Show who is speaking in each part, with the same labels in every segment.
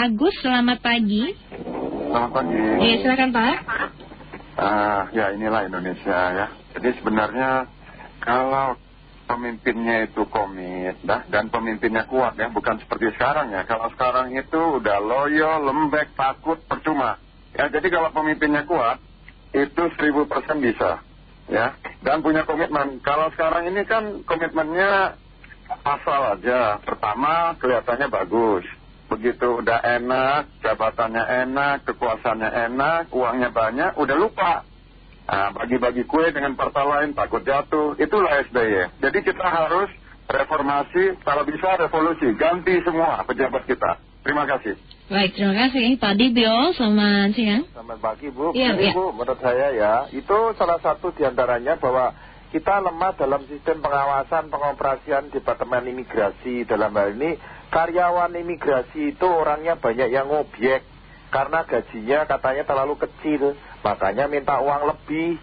Speaker 1: Agus, selamat pagi.
Speaker 2: Selamat pagi.
Speaker 1: Eh, silakan Pak.
Speaker 2: Ah, ya inilah Indonesia ya. Jadi sebenarnya kalau pemimpinnya itu komit dah, dan pemimpinnya kuat ya, bukan seperti sekarang ya. Kalau sekarang itu udah loyo, lembek, takut, percuma. Ya, jadi kalau pemimpinnya kuat, itu seribu persen bisa. Ya, dan punya komitmen. Kalau sekarang ini kan komitmennya asal aja. Pertama, kelihatannya bagus. Begitu udah enak, jabatannya enak, kekuasaannya enak, uangnya banyak, udah lupa. Nah, bagi-bagi kue dengan partai lain takut jatuh. Itulah SBY. Jadi kita harus reformasi, kalau bisa revolusi. Ganti semua pejabat kita. Terima kasih.
Speaker 1: Baik, terima kasih. Pak Dibio, selamat siang.
Speaker 3: Selamat pagi Bu.
Speaker 1: Iya,
Speaker 3: Jadi
Speaker 1: iya.
Speaker 3: Bu, menurut saya ya, itu salah satu di antaranya bahwa kita lemah dalam sistem pengawasan pengoperasian Departemen Imigrasi dalam hal ini. Karyawan imigrasi itu orangnya banyak yang objek karena gajinya katanya terlalu kecil makanya minta uang lebih.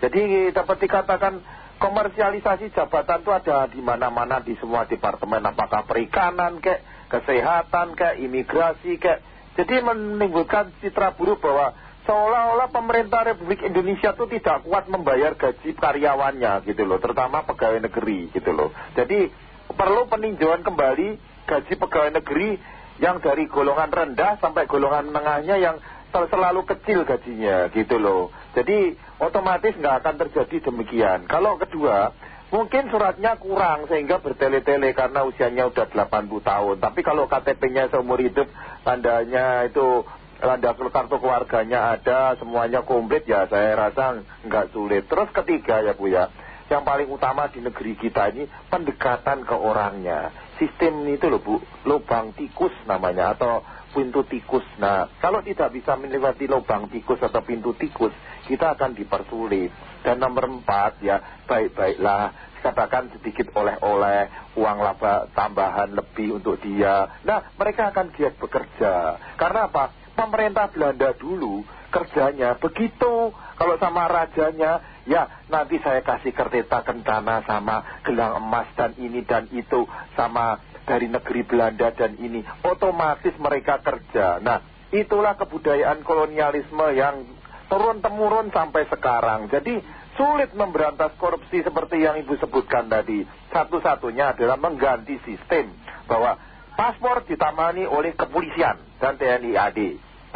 Speaker 3: Jadi dapat dikatakan komersialisasi jabatan itu ada di mana-mana di semua departemen. Apakah perikanan kek kesehatan kek imigrasi kek. Jadi menimbulkan citra buruk bahwa seolah-olah pemerintah Republik Indonesia itu tidak kuat membayar gaji karyawannya gitu loh, terutama pegawai negeri gitu loh. Jadi perlu peninjauan kembali gaji pegawai negeri yang dari golongan rendah sampai golongan menengahnya yang sel- selalu kecil gajinya gitu loh. Jadi otomatis nggak akan terjadi demikian. Kalau kedua, mungkin suratnya kurang sehingga bertele-tele karena usianya udah 80 tahun. Tapi kalau KTP-nya seumur hidup, tandanya itu tanda kartu keluarganya ada, semuanya komplit ya saya rasa nggak sulit. Terus ketiga ya Bu ya, yang paling utama di negeri kita ini pendekatan ke orangnya. Sistem itu loh Bu, lubang tikus namanya atau pintu tikus. Nah, kalau tidak bisa melewati lubang tikus atau pintu tikus, kita akan dipersulit. Dan nomor empat ya, baik-baiklah katakan sedikit oleh-oleh, uang laba tambahan lebih untuk dia. Nah, mereka akan giat bekerja. Karena apa? Pemerintah Belanda dulu kerjanya begitu. Kalau sama rajanya, ya nanti saya kasih kereta kencana sama gelang emas dan ini dan itu sama dari negeri Belanda dan ini. Otomatis mereka kerja. Nah, itulah kebudayaan kolonialisme yang turun-temurun sampai sekarang. Jadi sulit memberantas korupsi seperti yang Ibu sebutkan tadi. Satu-satunya adalah mengganti sistem bahwa paspor ditamani oleh kepolisian dan TNI AD.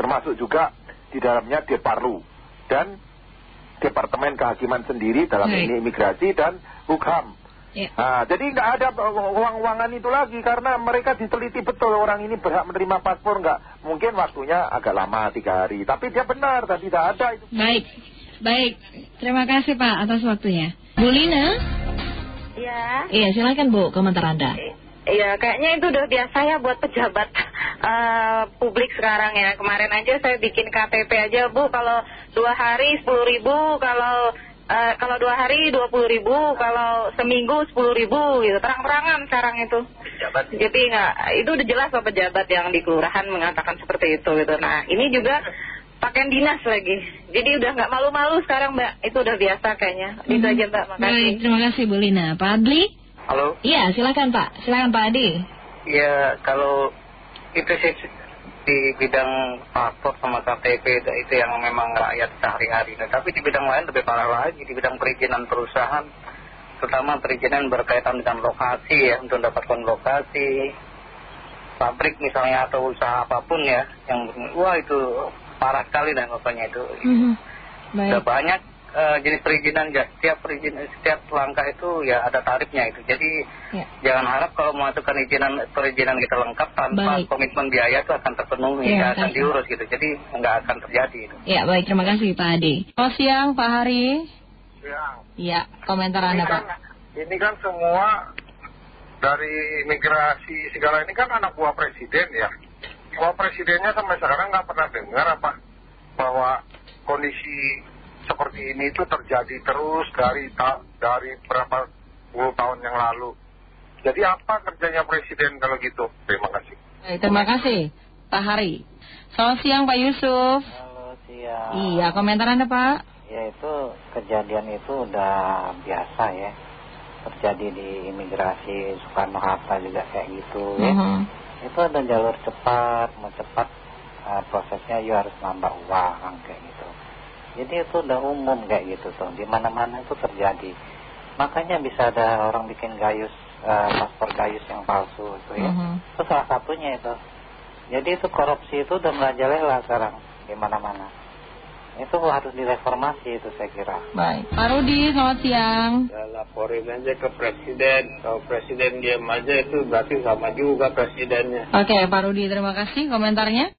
Speaker 3: Termasuk juga di dalamnya Deparlu dan Departemen Kehakiman sendiri dalam
Speaker 1: Baik.
Speaker 3: ini imigrasi dan Hukum.
Speaker 1: Ya.
Speaker 3: Nah, jadi nggak ada uang-uangan itu lagi karena mereka diteliti betul orang ini berhak menerima paspor nggak. Mungkin waktunya agak lama tiga hari, tapi dia benar dan tidak ada itu.
Speaker 1: Baik, baik. Terima kasih Pak atas waktunya. Bu Lina?
Speaker 4: Ya,
Speaker 1: Iya, silakan Bu, komentar Anda.
Speaker 4: iya kayaknya itu udah biasa ya buat pejabat eh, publik sekarang ya. Kemarin aja saya bikin KTP aja Bu, kalau dua hari sepuluh ribu, kalau eh, kalau dua hari dua puluh ribu, kalau seminggu sepuluh ribu gitu. Terang-terangan sekarang itu. Jadi nggak, itu udah jelas Pak pejabat yang di kelurahan mengatakan seperti itu gitu. Nah ini juga pakaian dinas lagi. Jadi udah nggak malu-malu sekarang Mbak. Itu udah biasa kayaknya. Itu aja Mbak, makasih.
Speaker 1: Baik, terima kasih Bu Lina. Pak Adli?
Speaker 5: Halo,
Speaker 1: Iya, silakan Pak. Silakan Pak Adi.
Speaker 5: ya kalau itu sih di bidang paspor sama KTP itu, itu yang memang rakyat sehari-hari. Nah, tapi di bidang lain lebih parah lagi, di bidang perizinan perusahaan, terutama perizinan berkaitan dengan lokasi ya, untuk mendapatkan lokasi, pabrik misalnya atau usaha apa pun ya, yang wah itu parah sekali dan pokoknya itu.
Speaker 1: Mhm.
Speaker 5: Sudah
Speaker 1: Baik.
Speaker 5: banyak eh, jenis perizinan ya, setiap perizinan setiap langkah itu ya ada tarifnya itu. Jadi
Speaker 1: Ya.
Speaker 5: jangan harap kalau mengajukan izinan perizinan kita lengkap tanpa
Speaker 1: Baik.
Speaker 5: komitmen biaya itu akan terpenuhi,
Speaker 1: Ya,
Speaker 5: nggak akan diurus gitu. Jadi nggak akan terjadi itu.
Speaker 1: Ya, baik. Terima kasih Pak Adi. Selamat siang Pak Hari.
Speaker 3: Ya,
Speaker 1: Iya, komentar Anda Pak.
Speaker 3: ini kan semua dari imigrasi segala ini kan anak buah presiden ya. Buah presidennya sampai sekarang nggak pernah dengar apa bahwa kondisi seperti ini itu terjadi terus dari ta- dari berapa puluh tahun yang lalu. Jadi apa kerjanya presiden kalau gitu? Terima kasih.
Speaker 1: Baik, terima kasih Pak Hari. Selamat siang Pak Yusuf.
Speaker 6: Halo siang.
Speaker 1: Iya, komentar Anda Pak.
Speaker 6: Ya itu kejadian itu udah biasa ya. Terjadi di imigrasi Soekarno Hatta juga kayak gitu ya.
Speaker 1: Mhm.
Speaker 6: itu ada jalur cepat mau cepat uh, prosesnya you harus nambah uang kayak gitu jadi itu udah umum kayak gitu tuh di mana mana itu terjadi makanya bisa ada orang bikin gayus uh, paspor gayus yang palsu itu ya
Speaker 1: Mhm.
Speaker 6: itu salah satunya itu jadi itu korupsi itu udah merajalela sekarang di mana mana itu harus direformasi itu saya kira
Speaker 1: Baik. Pak Rudi, selamat siang.
Speaker 7: Ya laporin aja ke presiden. Kalau presiden diam aja itu berarti sama juga presidennya.
Speaker 1: Oke, Pak Rudi, terima kasih komentarnya.